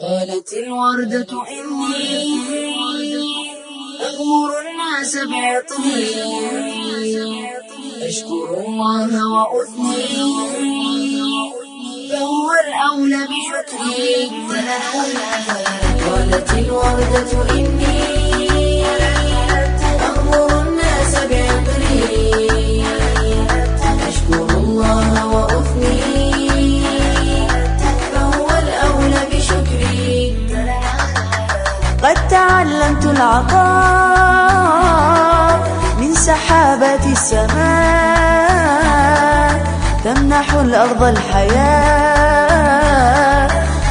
قالت الوردة إني أغمر الناس بعطري أشكر الله وأثني. فهو الأولى بشكري قالت الوردة إني العطاء من سحابة السماء تمنح الأرض الحياة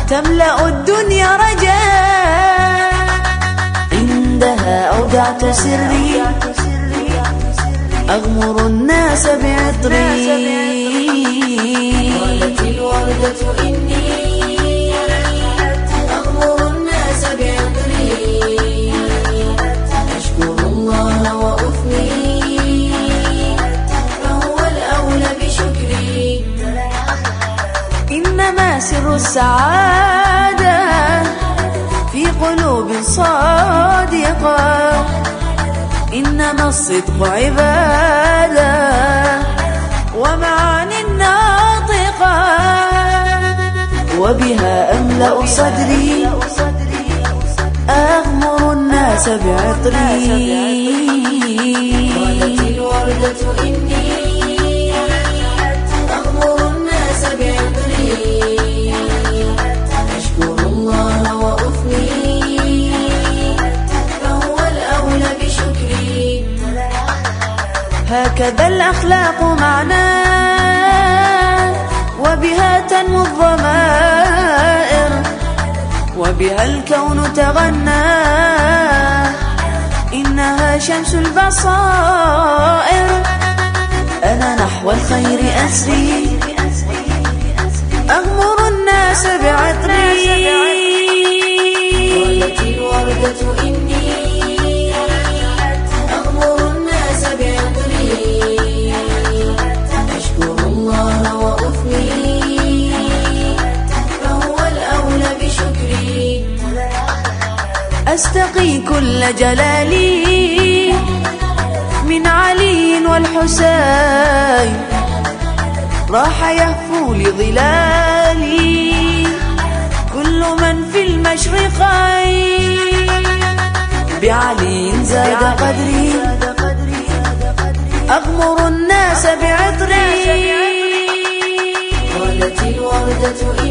تملأ الدنيا رجاء. عندها أودعت سري أغمر الناس بعطري. قالت الوردة إنما سر السعادة في قلوب صادقة. إنما الصدق عبادة ومعان ناطقة. وبها أملأ صدري. أغمر الناس بعطري. قالت الوردة إني هكذا الأخلاق معناه وبها تنمو الضمائر وبها الكون تغنى. إنها شمس البصائر أنا نحو الخير أسري. أستقي كل جلالي من علي والحسين. راح يهفو لظلالي كل من في المشرقين. بعلي زاد قدري أغمر الناس بعطري. قالت الوردة